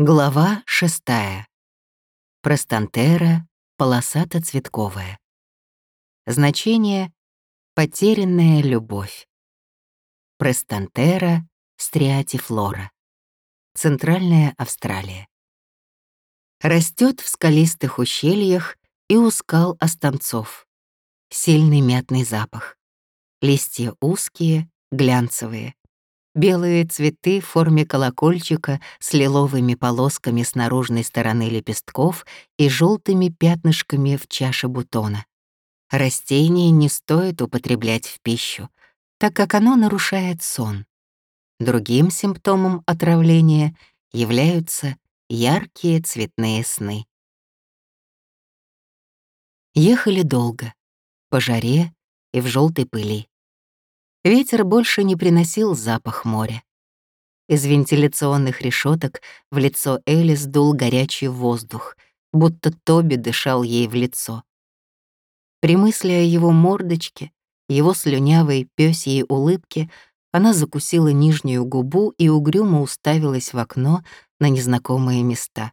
Глава шестая. Простантера полосато-цветковая. Значение «потерянная любовь». Простантера стриатифлора. Центральная Австралия. Растет в скалистых ущельях и у скал останцов. Сильный мятный запах. Листья узкие, глянцевые. Белые цветы в форме колокольчика с лиловыми полосками с наружной стороны лепестков и желтыми пятнышками в чаше бутона. Растение не стоит употреблять в пищу, так как оно нарушает сон. Другим симптомом отравления являются яркие цветные сны. Ехали долго, по жаре и в желтой пыли. Ветер больше не приносил запах моря. Из вентиляционных решеток в лицо Элис дул горячий воздух, будто Тоби дышал ей в лицо. При мысли о его мордочке, его слюнявой пёсьей улыбке, она закусила нижнюю губу и угрюмо уставилась в окно на незнакомые места.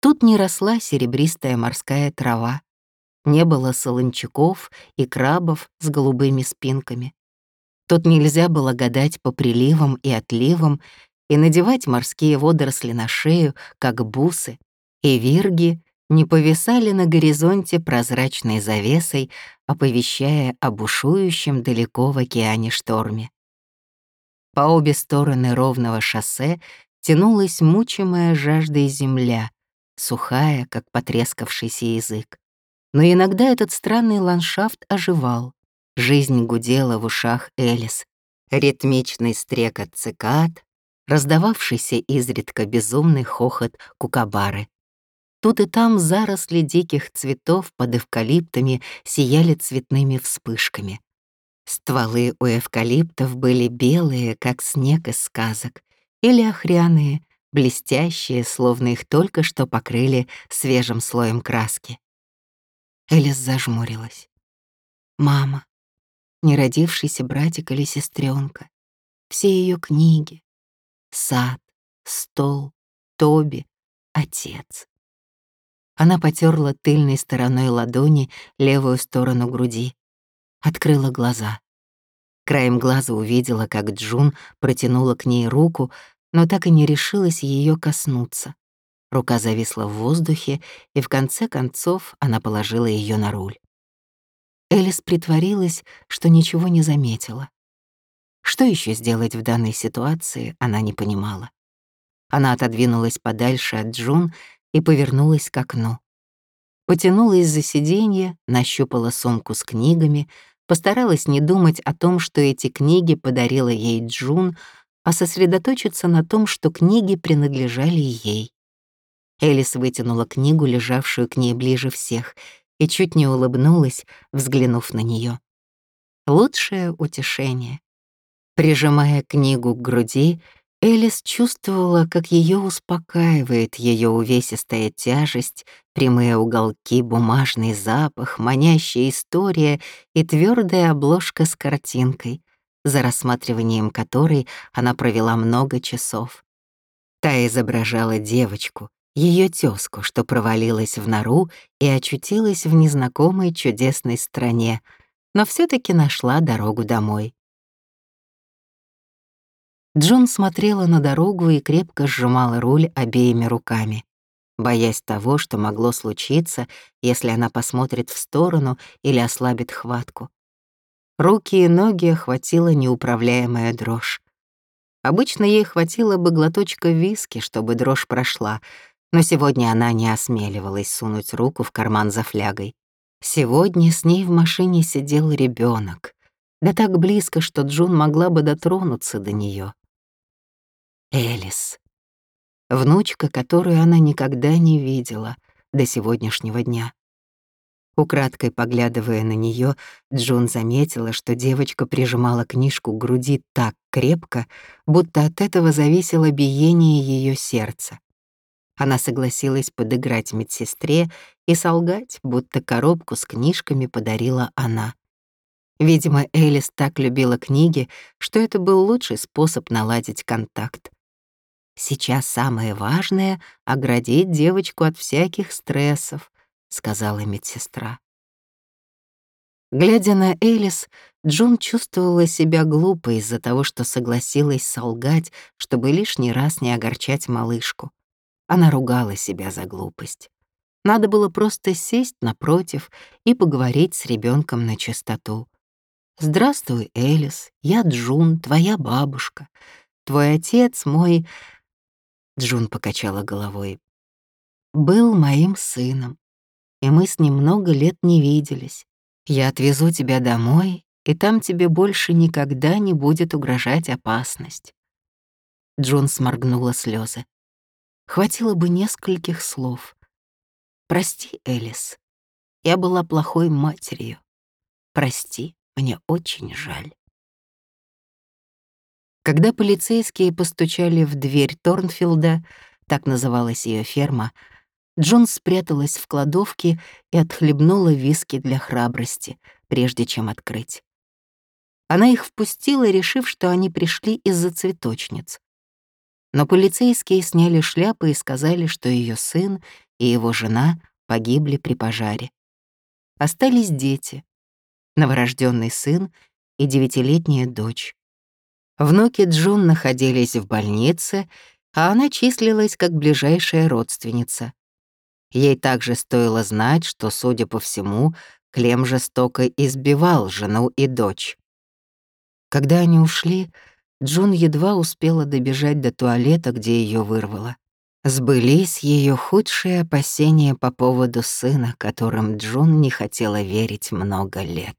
Тут не росла серебристая морская трава, не было солончаков и крабов с голубыми спинками. Тут нельзя было гадать по приливам и отливам и надевать морские водоросли на шею, как бусы, и вирги не повисали на горизонте прозрачной завесой, оповещая о бушующем далеко в океане шторме. По обе стороны ровного шоссе тянулась мучимая жаждой земля, сухая, как потрескавшийся язык. Но иногда этот странный ландшафт оживал. Жизнь гудела в ушах Элис. Ритмичный стрекот цикад, раздававшийся изредка безумный хохот кукабары. Тут и там заросли диких цветов под эвкалиптами сияли цветными вспышками. Стволы у эвкалиптов были белые, как снег из сказок, или охряные, блестящие, словно их только что покрыли свежим слоем краски. Элис зажмурилась. «Мама, неродившийся братик или сестренка, все ее книги, сад, стол, Тоби, отец. Она потерла тыльной стороной ладони левую сторону груди, открыла глаза. Краем глаза увидела, как Джун протянула к ней руку, но так и не решилась ее коснуться. Рука зависла в воздухе, и в конце концов она положила ее на руль. Элис притворилась, что ничего не заметила. Что еще сделать в данной ситуации, она не понимала. Она отодвинулась подальше от Джун и повернулась к окну. Потянулась за сиденье, нащупала сумку с книгами, постаралась не думать о том, что эти книги подарила ей Джун, а сосредоточиться на том, что книги принадлежали ей. Элис вытянула книгу, лежавшую к ней ближе всех, и чуть не улыбнулась, взглянув на нее. Лучшее утешение. Прижимая книгу к груди, Элис чувствовала, как ее успокаивает ее увесистая тяжесть, прямые уголки, бумажный запах, манящая история и твердая обложка с картинкой, за рассматриванием которой она провела много часов. Та изображала девочку, ее тезку, что провалилась в нору и очутилась в незнакомой чудесной стране, но все таки нашла дорогу домой. Джун смотрела на дорогу и крепко сжимала руль обеими руками, боясь того, что могло случиться, если она посмотрит в сторону или ослабит хватку. Руки и ноги охватила неуправляемая дрожь. Обычно ей хватило бы глоточка виски, чтобы дрожь прошла — но сегодня она не осмеливалась сунуть руку в карман за флягой. Сегодня с ней в машине сидел ребенок, да так близко, что Джун могла бы дотронуться до нее. Элис. Внучка, которую она никогда не видела до сегодняшнего дня. Украдкой поглядывая на нее, Джун заметила, что девочка прижимала книжку к груди так крепко, будто от этого зависело биение ее сердца. Она согласилась подыграть медсестре и солгать, будто коробку с книжками подарила она. Видимо, Элис так любила книги, что это был лучший способ наладить контакт. Сейчас самое важное — оградить девочку от всяких стрессов, сказала медсестра. Глядя на Элис, Джун чувствовала себя глупо из-за того, что согласилась солгать, чтобы лишний раз не огорчать малышку. Она ругала себя за глупость. Надо было просто сесть напротив и поговорить с ребенком на чистоту. «Здравствуй, Элис, я Джун, твоя бабушка. Твой отец мой...» Джун покачала головой. «Был моим сыном, и мы с ним много лет не виделись. Я отвезу тебя домой, и там тебе больше никогда не будет угрожать опасность». Джун сморгнула слезы. Хватило бы нескольких слов. «Прости, Элис, я была плохой матерью. Прости, мне очень жаль». Когда полицейские постучали в дверь Торнфилда, так называлась ее ферма, Джон спряталась в кладовке и отхлебнула виски для храбрости, прежде чем открыть. Она их впустила, решив, что они пришли из-за цветочниц. Но полицейские сняли шляпы и сказали, что ее сын и его жена погибли при пожаре. Остались дети, новорожденный сын и девятилетняя дочь. Внуки Джун находились в больнице, а она числилась как ближайшая родственница. Ей также стоило знать, что, судя по всему, Клем жестоко избивал жену и дочь. Когда они ушли, Джун едва успела добежать до туалета, где ее вырвало. Сбылись ее худшие опасения по поводу сына, которым Джун не хотела верить много лет.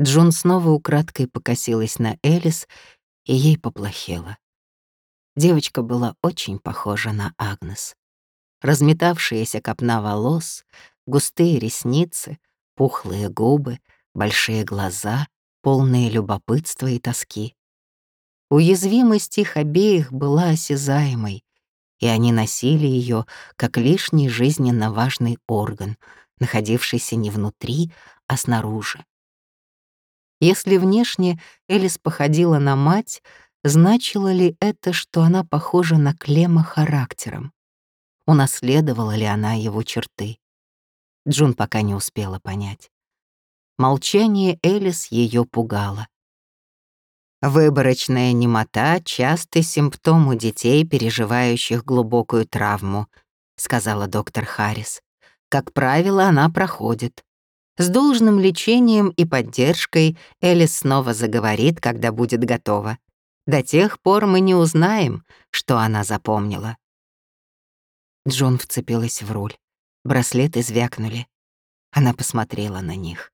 Джун снова украдкой покосилась на Элис, и ей поплохело. Девочка была очень похожа на Агнес разметавшаяся копна волос, густые ресницы, пухлые губы, большие глаза, полные любопытства и тоски. Уязвимость их обеих была осязаемой, и они носили ее как лишний жизненно важный орган, находившийся не внутри, а снаружи. Если внешне Элис походила на мать, значило ли это, что она похожа на Клема характером? унаследовала ли она его черты. Джун пока не успела понять. Молчание Элис ее пугало. Выборочная немота — частый симптом у детей, переживающих глубокую травму, сказала доктор Харрис. Как правило, она проходит. С должным лечением и поддержкой Элис снова заговорит, когда будет готова. До тех пор мы не узнаем, что она запомнила. Джон вцепилась в руль. Браслеты звякнули. Она посмотрела на них.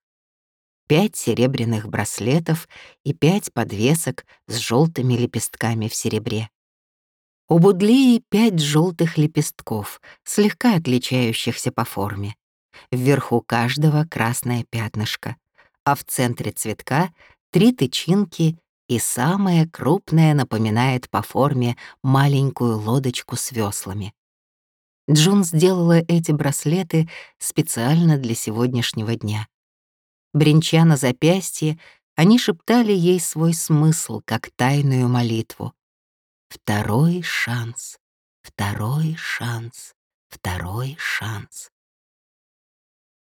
Пять серебряных браслетов и пять подвесок с желтыми лепестками в серебре. У Будлии пять желтых лепестков, слегка отличающихся по форме. Вверху каждого красное пятнышко, а в центре цветка три тычинки и самая крупная напоминает по форме маленькую лодочку с веслами. Джун сделала эти браслеты специально для сегодняшнего дня. Бренча на запястье, они шептали ей свой смысл, как тайную молитву. Второй шанс, второй шанс, второй шанс.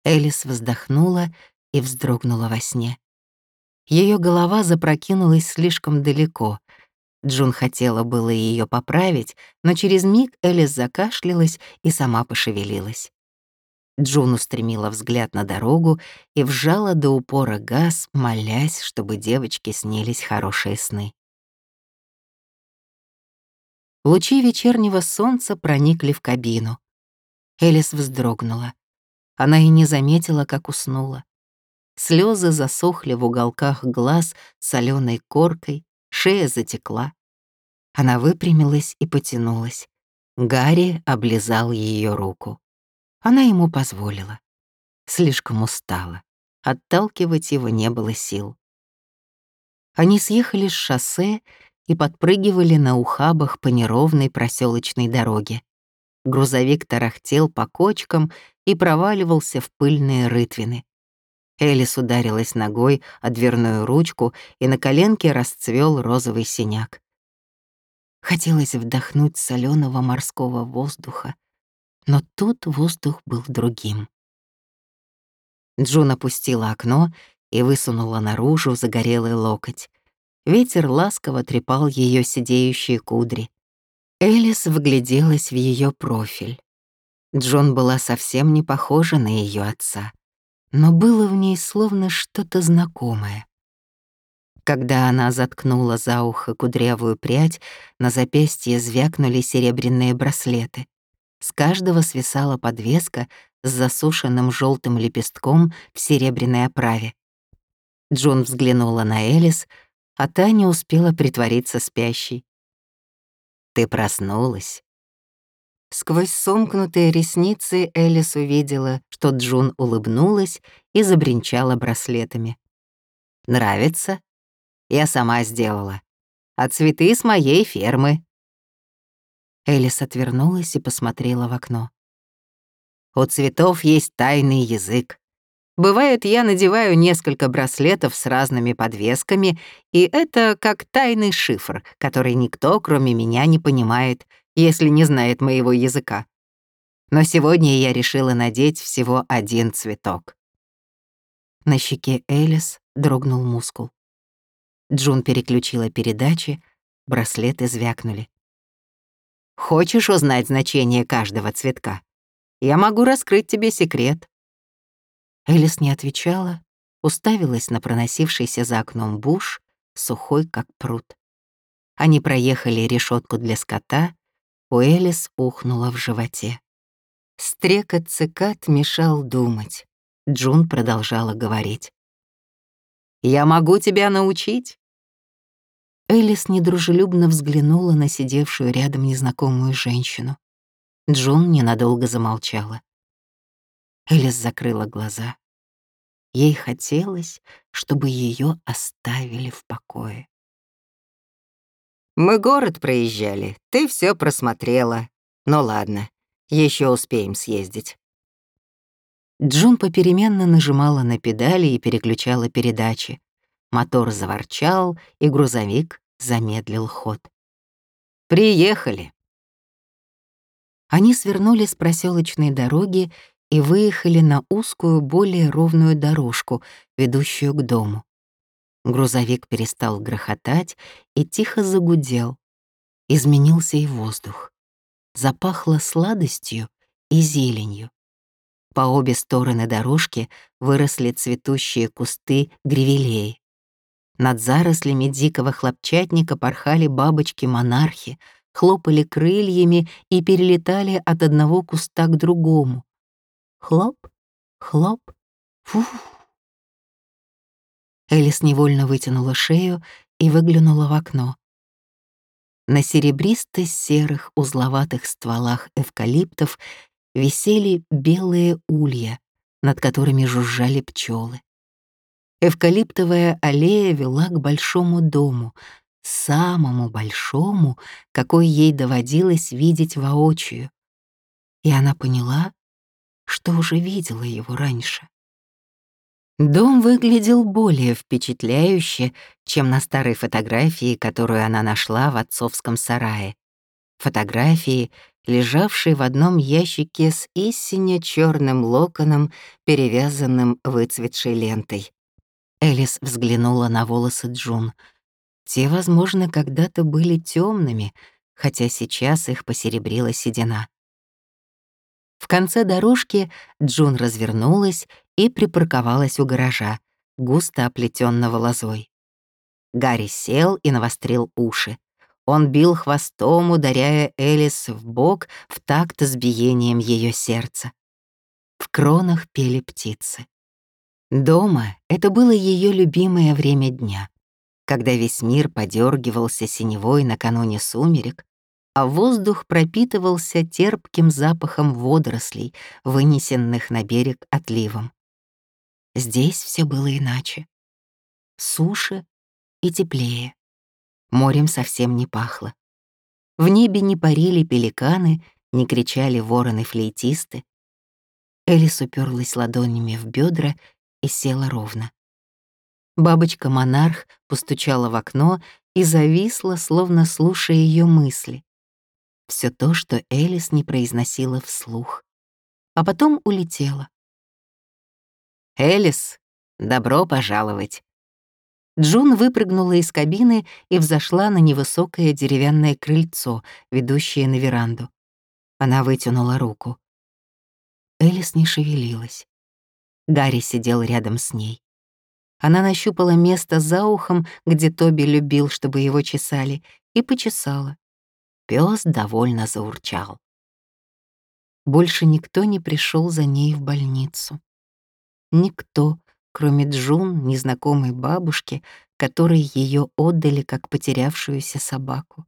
Элис вздохнула и вздрогнула во сне. Ее голова запрокинулась слишком далеко — Джун хотела было ее поправить, но через миг Элис закашлялась и сама пошевелилась. Джун устремила взгляд на дорогу и вжала до упора газ, молясь, чтобы девочке снились хорошие сны. Лучи вечернего солнца проникли в кабину. Элис вздрогнула. Она и не заметила, как уснула. Слезы засохли в уголках глаз соленой коркой, шея затекла. Она выпрямилась и потянулась. Гарри облизал ее руку. Она ему позволила. Слишком устала. Отталкивать его не было сил. Они съехали с шоссе и подпрыгивали на ухабах по неровной проселочной дороге. Грузовик тарахтел по кочкам и проваливался в пыльные рытвины. Элис ударилась ногой о дверную ручку, и на коленке расцвел розовый синяк. Хотелось вдохнуть соленого морского воздуха, но тут воздух был другим. Джун опустила окно и высунула наружу загорелый локоть. Ветер ласково трепал ее сидеющие кудри. Элис вгляделась в ее профиль. Джон была совсем не похожа на ее отца, но было в ней словно что-то знакомое. Когда она заткнула за ухо кудрявую прядь, на запястье звякнули серебряные браслеты. С каждого свисала подвеска с засушенным желтым лепестком в серебряной оправе. Джон взглянула на Элис, а та не успела притвориться спящей. «Ты проснулась?» Сквозь сомкнутые ресницы Элис увидела, что Джун улыбнулась и забринчала браслетами. «Нравится?» Я сама сделала. А цветы с моей фермы». Элис отвернулась и посмотрела в окно. «У цветов есть тайный язык. Бывает, я надеваю несколько браслетов с разными подвесками, и это как тайный шифр, который никто, кроме меня, не понимает, если не знает моего языка. Но сегодня я решила надеть всего один цветок». На щеке Элис дрогнул мускул. Джун переключила передачи, браслеты звякнули. «Хочешь узнать значение каждого цветка? Я могу раскрыть тебе секрет». Элис не отвечала, уставилась на проносившийся за окном буш, сухой как пруд. Они проехали решетку для скота, у Элис ухнула в животе. Стрекот цикад мешал думать. Джун продолжала говорить. «Я могу тебя научить. Элис недружелюбно взглянула на сидевшую рядом незнакомую женщину. Джун ненадолго замолчала. Элис закрыла глаза. Ей хотелось, чтобы ее оставили в покое. «Мы город проезжали, ты все просмотрела. Ну ладно, еще успеем съездить». Джун попеременно нажимала на педали и переключала передачи. Мотор заворчал, и грузовик замедлил ход. «Приехали!» Они свернули с проселочной дороги и выехали на узкую, более ровную дорожку, ведущую к дому. Грузовик перестал грохотать и тихо загудел. Изменился и воздух. Запахло сладостью и зеленью. По обе стороны дорожки выросли цветущие кусты гревелей. Над зарослями дикого хлопчатника порхали бабочки-монархи, хлопали крыльями и перелетали от одного куста к другому. Хлоп, хлоп, фух. Элис невольно вытянула шею и выглянула в окно. На серебристо-серых узловатых стволах эвкалиптов висели белые улья, над которыми жужжали пчелы. Эвкалиптовая аллея вела к большому дому, самому большому, какой ей доводилось видеть воочию. И она поняла, что уже видела его раньше. Дом выглядел более впечатляюще, чем на старой фотографии, которую она нашла в отцовском сарае. Фотографии, лежавшей в одном ящике с истинно черным локоном, перевязанным выцветшей лентой. Элис взглянула на волосы Джун. Те, возможно, когда-то были темными, хотя сейчас их посеребрила седина. В конце дорожки Джун развернулась и припарковалась у гаража, густо оплетенного лозой. Гарри сел и навострил уши. Он бил хвостом, ударяя Элис в бок в такт с биением ее сердца. В кронах пели птицы. Дома это было ее любимое время дня, когда весь мир подергивался синевой накануне сумерек, а воздух пропитывался терпким запахом водорослей, вынесенных на берег отливом. Здесь все было иначе. Суше и теплее. Морем совсем не пахло. В небе не парили пеликаны, не кричали вороны-флейтисты. Элис уперлась ладонями в бедра и села ровно. Бабочка-монарх постучала в окно и зависла, словно слушая ее мысли. Все то, что Элис не произносила вслух. А потом улетела. «Элис, добро пожаловать!» Джун выпрыгнула из кабины и взошла на невысокое деревянное крыльцо, ведущее на веранду. Она вытянула руку. Элис не шевелилась. Гарри сидел рядом с ней. Она нащупала место за ухом, где Тоби любил, чтобы его чесали, и почесала. Пёс довольно заурчал. Больше никто не пришел за ней в больницу. Никто, кроме Джун, незнакомой бабушки, которой ее отдали как потерявшуюся собаку.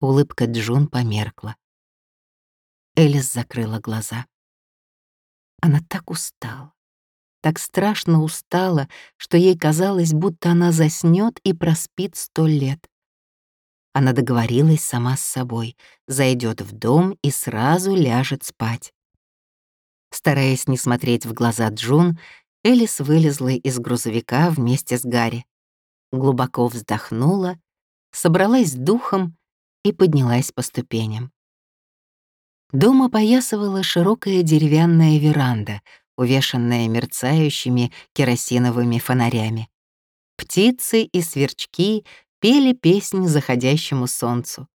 Улыбка Джун померкла. Элис закрыла глаза. Она так устала, так страшно устала, что ей казалось, будто она заснёт и проспит сто лет. Она договорилась сама с собой, зайдет в дом и сразу ляжет спать. Стараясь не смотреть в глаза Джун, Элис вылезла из грузовика вместе с Гарри. Глубоко вздохнула, собралась с духом и поднялась по ступеням. Дома поясывала широкая деревянная веранда, увешанная мерцающими керосиновыми фонарями. Птицы и сверчки пели песнь заходящему солнцу.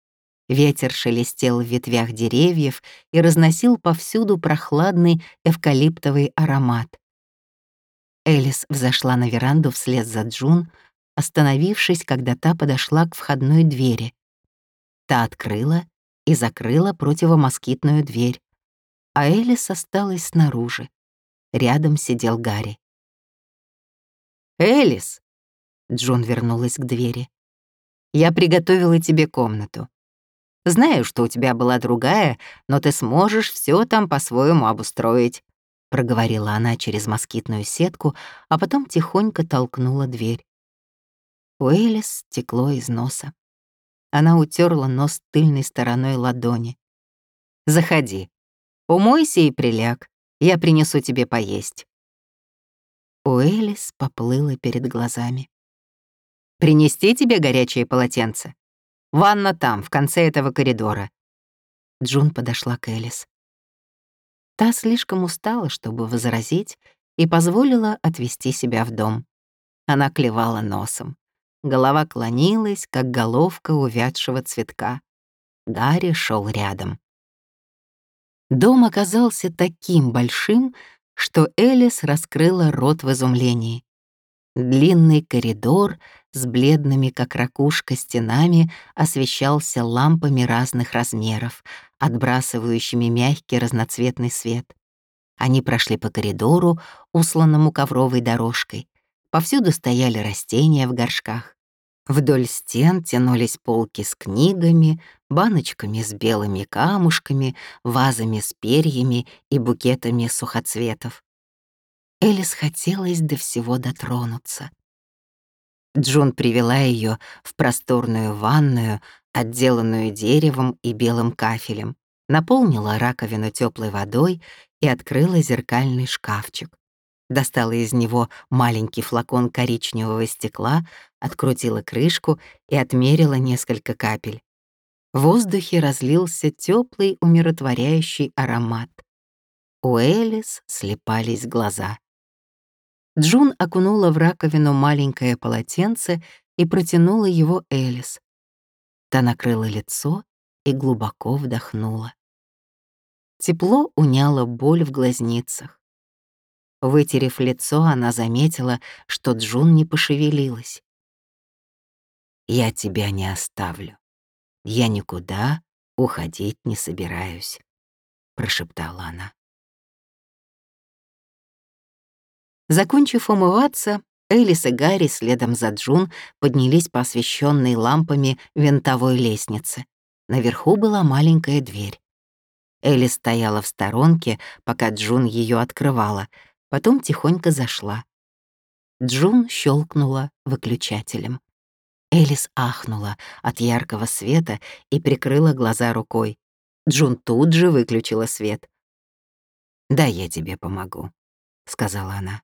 Ветер шелестел в ветвях деревьев и разносил повсюду прохладный эвкалиптовый аромат. Элис взошла на веранду вслед за Джун, остановившись, когда та подошла к входной двери. Та открыла и закрыла противомоскитную дверь, а Элис осталась снаружи. Рядом сидел Гарри. «Элис!» — Джон вернулась к двери. «Я приготовила тебе комнату. Знаю, что у тебя была другая, но ты сможешь все там по-своему обустроить», — проговорила она через москитную сетку, а потом тихонько толкнула дверь. У Элис текло из носа. Она утерла нос тыльной стороной ладони. «Заходи. Умойся и приляг. Я принесу тебе поесть». У Элис поплыла перед глазами. «Принести тебе горячее полотенце? Ванна там, в конце этого коридора». Джун подошла к Элис. Та слишком устала, чтобы возразить, и позволила отвести себя в дом. Она клевала носом. Голова клонилась, как головка увядшего цветка. Гарри шел рядом. Дом оказался таким большим, что Элис раскрыла рот в изумлении. Длинный коридор с бледными, как ракушка, стенами освещался лампами разных размеров, отбрасывающими мягкий разноцветный свет. Они прошли по коридору, усланному ковровой дорожкой. Повсюду стояли растения в горшках. Вдоль стен тянулись полки с книгами, баночками с белыми камушками, вазами с перьями и букетами сухоцветов. Элис хотелось до всего дотронуться. Джун привела ее в просторную ванную, отделанную деревом и белым кафелем, наполнила раковину теплой водой и открыла зеркальный шкафчик достала из него маленький флакон коричневого стекла, открутила крышку и отмерила несколько капель. В воздухе разлился теплый умиротворяющий аромат. У Элис слепались глаза. Джун окунула в раковину маленькое полотенце и протянула его Элис. Та накрыла лицо и глубоко вдохнула. Тепло уняло боль в глазницах. Вытерев лицо, она заметила, что Джун не пошевелилась. «Я тебя не оставлю. Я никуда уходить не собираюсь», — прошептала она. Закончив умываться, Элис и Гарри следом за Джун поднялись по освещенной лампами винтовой лестнице. Наверху была маленькая дверь. Элис стояла в сторонке, пока Джун ее открывала, потом тихонько зашла. Джун щелкнула выключателем. Элис ахнула от яркого света и прикрыла глаза рукой. Джун тут же выключила свет. «Да я тебе помогу», — сказала она.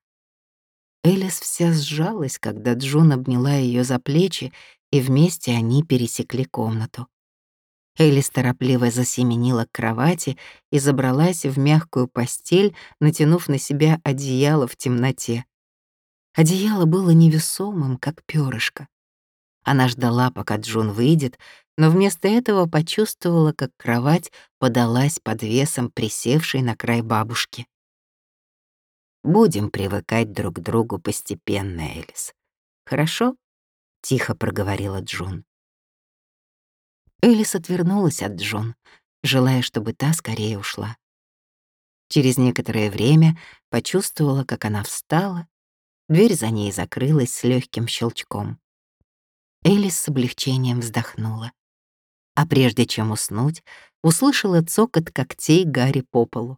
Элис вся сжалась, когда Джун обняла ее за плечи и вместе они пересекли комнату. Элис торопливо засеменила к кровати и забралась в мягкую постель, натянув на себя одеяло в темноте. Одеяло было невесомым, как перышко. Она ждала, пока Джун выйдет, но вместо этого почувствовала, как кровать подалась под весом присевшей на край бабушки. «Будем привыкать друг к другу постепенно, Элис. Хорошо?» — тихо проговорила Джун. Элис отвернулась от Джун, желая, чтобы та скорее ушла. Через некоторое время почувствовала, как она встала, дверь за ней закрылась с легким щелчком. Элис с облегчением вздохнула. А прежде чем уснуть, услышала цокот когтей Гарри по полу.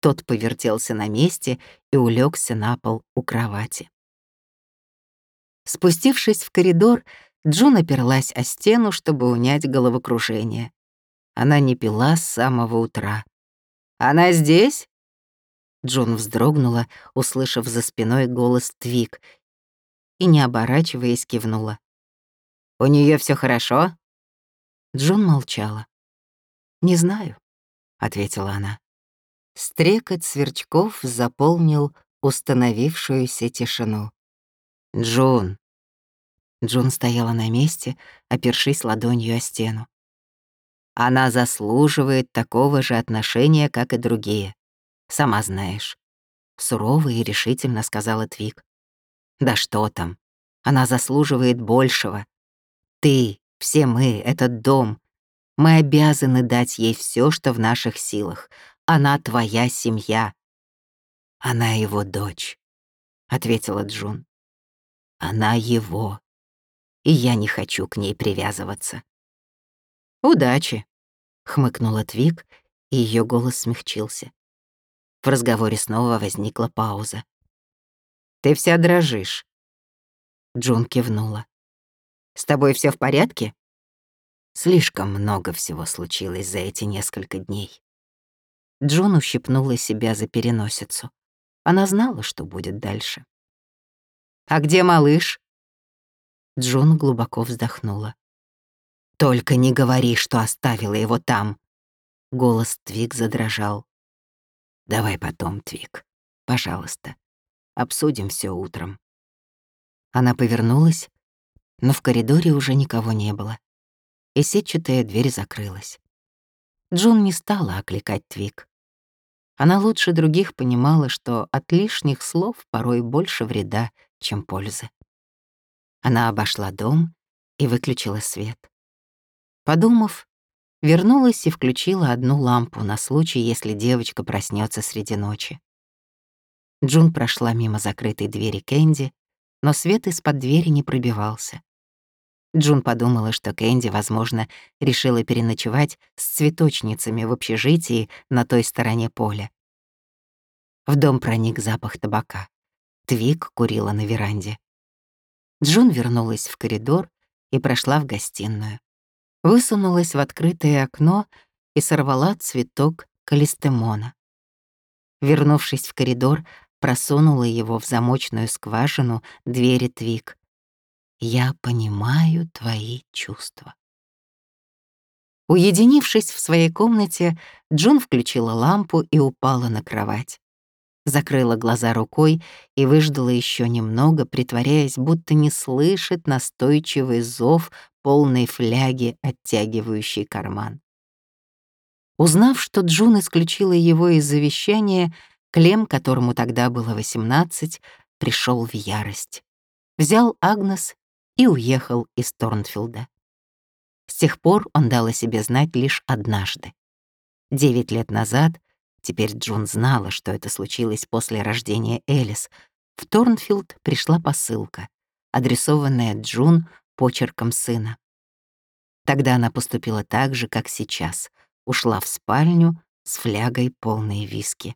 Тот повертелся на месте и улегся на пол у кровати. Спустившись в коридор, Джун оперлась о стену, чтобы унять головокружение. Она не пила с самого утра. «Она здесь?» Джун вздрогнула, услышав за спиной голос Твик, и, не оборачиваясь, кивнула. «У нее все хорошо?» Джун молчала. «Не знаю», — ответила она. Стрекот сверчков заполнил установившуюся тишину. «Джун, Джун стояла на месте, опершись ладонью о стену. Она заслуживает такого же отношения, как и другие. Сама знаешь. Сурово и решительно сказала Твик. Да что там. Она заслуживает большего. Ты, все мы, этот дом. Мы обязаны дать ей все, что в наших силах. Она твоя семья. Она его дочь, ответила Джун. Она его и я не хочу к ней привязываться. «Удачи», — хмыкнула Твик, и ее голос смягчился. В разговоре снова возникла пауза. «Ты вся дрожишь». Джун кивнула. «С тобой все в порядке?» Слишком много всего случилось за эти несколько дней. Джун ущипнула себя за переносицу. Она знала, что будет дальше. «А где малыш?» Джун глубоко вздохнула. «Только не говори, что оставила его там!» Голос Твик задрожал. «Давай потом, Твик. Пожалуйста. Обсудим все утром». Она повернулась, но в коридоре уже никого не было, и сетчатая дверь закрылась. Джун не стала окликать Твик. Она лучше других понимала, что от лишних слов порой больше вреда, чем пользы. Она обошла дом и выключила свет. Подумав, вернулась и включила одну лампу на случай, если девочка проснется среди ночи. Джун прошла мимо закрытой двери Кэнди, но свет из-под двери не пробивался. Джун подумала, что Кэнди, возможно, решила переночевать с цветочницами в общежитии на той стороне поля. В дом проник запах табака. Твик курила на веранде. Джун вернулась в коридор и прошла в гостиную. Высунулась в открытое окно и сорвала цветок калистемона. Вернувшись в коридор, просунула его в замочную скважину двери Твик. «Я понимаю твои чувства». Уединившись в своей комнате, Джун включила лампу и упала на кровать закрыла глаза рукой и выждала еще немного, притворяясь, будто не слышит настойчивый зов полной фляги, оттягивающий карман. Узнав, что Джун исключила его из завещания, Клем, которому тогда было 18, пришел в ярость. Взял Агнес и уехал из Торнфилда. С тех пор он дал о себе знать лишь однажды. Девять лет назад Теперь Джун знала, что это случилось после рождения Элис. В Торнфилд пришла посылка, адресованная Джун почерком сына. Тогда она поступила так же, как сейчас, ушла в спальню с флягой полной виски.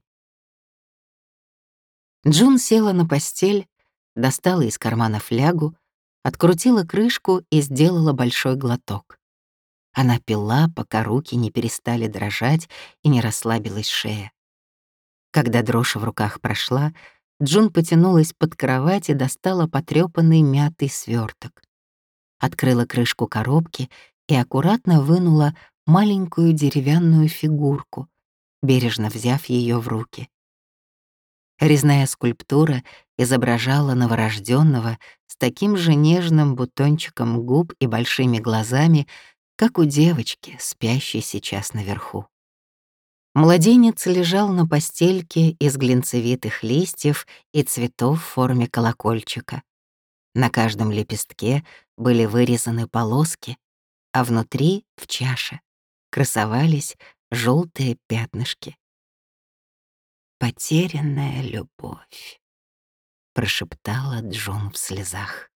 Джун села на постель, достала из кармана флягу, открутила крышку и сделала большой глоток. Она пила, пока руки не перестали дрожать и не расслабилась шея. Когда дрожь в руках прошла, Джун потянулась под кровать и достала потрёпанный мятый сверток. открыла крышку коробки и аккуратно вынула маленькую деревянную фигурку, бережно взяв ее в руки. Резная скульптура изображала новорожденного с таким же нежным бутончиком губ и большими глазами, как у девочки, спящей сейчас наверху. Младенец лежал на постельке из глинцевитых листьев и цветов в форме колокольчика. На каждом лепестке были вырезаны полоски, а внутри, в чаше, красовались желтые пятнышки. «Потерянная любовь», — прошептала Джон в слезах.